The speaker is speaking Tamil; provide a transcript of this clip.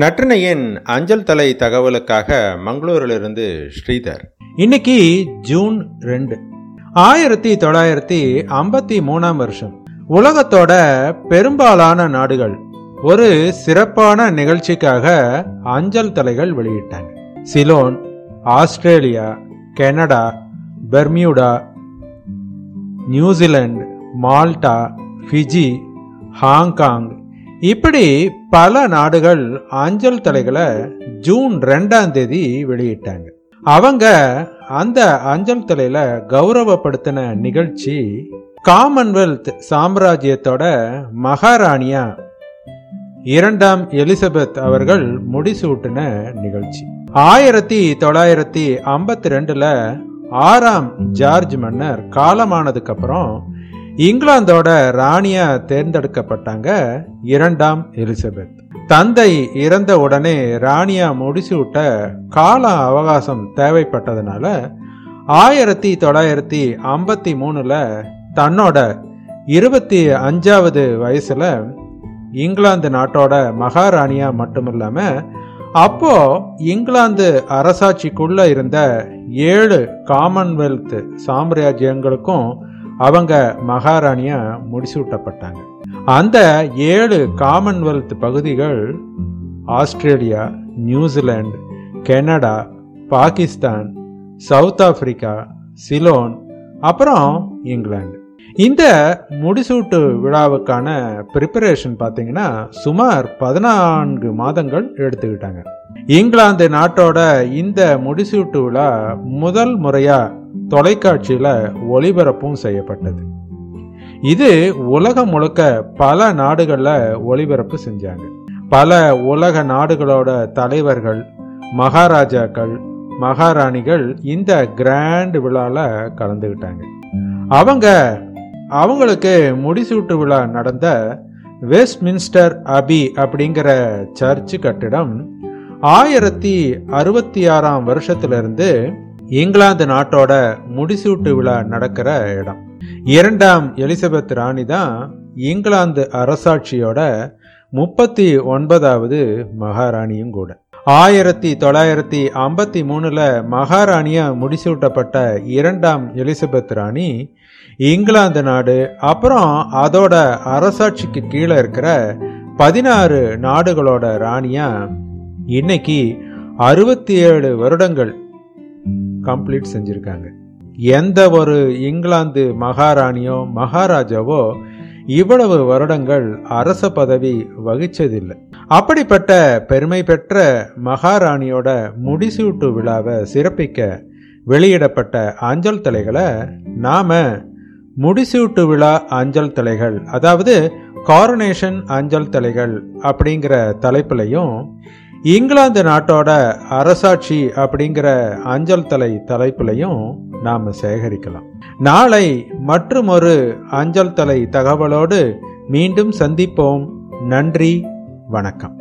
நற்றினையின் அஞ்சல் தலை தகவலுக்காக மங்களூரிலிருந்து ஸ்ரீதர். இன்னைக்கு ஜூன் ரெண்டு. ஆயிரத்தி தொள்ளாயிரத்தி ஐம்பத்தி மூணாம் வருஷம். உலகத்தோட பெரும்பாலான நாடுகள் ஒரு சிறப்பான நிகழ்ச்சிக்காக அஞ்சல் தலைகள் வெளியிட்டாங்க. Ceylon Australia Canada Bermuda New Zealand Malta Fiji Hong Kong இப்படி பல நாடுகள் அஞ்சல் தலைகளை ஜூன் ரெண்டாம் தேதி வெளியிட்டாங்க. அவங்க அந்த அஞ்சல் தலையில கௌரவப்படுத்தின நிகழ்ச்சி காமன்வெல்த் சாம்ராஜ்யத்தோட மகாராணியா இரண்டாம் எலிசபெத் அவர்கள் முடிசூட்டின நிகழ்ச்சி. ஆயிரத்தி தொள்ளாயிரத்தி ஐம்பத்தி ரெண்டுல ஆறாம் ஜார்ஜ் மன்னர் காலமானதுக்கு அப்புறம் இங்கிலாந்தோட ராணியா தேர்ந்தெடுக்கப்பட்டாங்க இரண்டாம் எலிசபெத். தந்தை இறந்த உடனே ராணியா முடிசூட்ட கால அவகாசம் தேவைப்பட்டதுனால ஆயிரத்தி தொள்ளாயிரத்தி ஐம்பத்தி மூணுல தன்னோட இருபத்தி அஞ்சாவது வயசுல இங்கிலாந்து நாட்டோட மகாராணியா மட்டுமில்லாம அப்போ இங்கிலாந்து அரசாட்சிக்குள்ள இருந்த ஏழு காமன்வெல்த் சாம்ராஜ்யங்களுக்கும் அவங்க மகாராணியா முடிசூட்டப்பட்டாங்க. அந்த ஏழு காமன்வெல்த் பகுதிகள் Australia New Zealand Canada Pakistan South Africa Ceylon அப்புறம் இங்கிலாந்து. இந்த முடிசூட்டு விழாவுக்கான ப்ரிப்பரேஷன் பார்த்தீங்கன்னா சுமார் பதினான்கு மாதங்கள் எடுத்துக்கிட்டாங்க. இங்கிலாந்து நாட்டோட இந்த முடிசூட்டு விழா முதல் முறையா தொலைக்காட்சியில ஒளிபரப்பும் செய்யப்பட்டது. இது உலகம் முழுக்க பல நாடுகளில் ஒளிபரப்பு செஞ்சாங்க. பல உலக நாடுகளோட தலைவர்கள் மகாராஜாக்கள் மகாராணிகள் இந்த கிராண்ட் விழாவில் கலந்துக்கிட்டாங்க அவங்க அவங்களுக்கு முடிசூட்டு விழா நடந்த வெஸ்ட்மின்ஸ்டர் அபி அப்படிங்கிற சர்ச் கட்டிடம் ஆயிரத்தி அறுபத்தி ஆறாம் வருஷத்திலிருந்து இங்கிலாந்து நாட்டோட முடிசூட்டு விழா நடக்கிற இடம். இரண்டாம் எலிசபெத் ராணி தான் இங்கிலாந்து அரசாட்சியோட முப்பத்தி ஒன்பதாவது மகாராணியும் கூட. ஆயிரத்தி தொள்ளாயிரத்தி ஐம்பத்தி மூணுல மகாராணியா முடிசூட்டப்பட்ட இரண்டாம் எலிசபெத் ராணி இங்கிலாந்து நாடு அப்புறம் அதோட அரசாட்சிக்கு கீழே இருக்கிற பதினாறு நாடுகளோட ராணியா இன்னைக்கு அறுபத்தி ஏழு வருடங்கள் கம்ப்ளீட் செஞ்சுருக்காங்க. எந்த ஒரு இங்கிலாந்து மகாராணியோ மகாராஜாவோ இவ்வளவு வருடங்கள் அரச பதவி வகிச்சதில்லை. அப்படிப்பட்ட பெருமை பெற்ற மகாராணியோட முடிசூட்டு விழாவை சிறப்பிக்க வெளியிடப்பட்ட அஞ்சல் தலைகளை நாம முடிசூட்டு விழா அஞ்சல் தலைகள் அதாவது காரனேஷன் அஞ்சல் தலைகள் அப்படிங்கிற தலைப்புலையும் இங்கிலாந்து நாட்டோட அரசாட்சி அப்படிங்கிற அஞ்சல் தலை தலைப்புலையும் நாம் சேகரிக்கலாம். நாளை மற்றும் ஒரு அஞ்சல் தலை தகவலோடு மீண்டும் சந்திப்போம். நன்றி வணக்கம்.